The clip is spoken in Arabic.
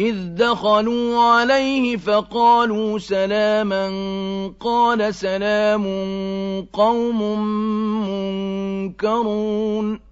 إذ دخلوا عليه فقالوا سلاما قال سلام قوم منكرون.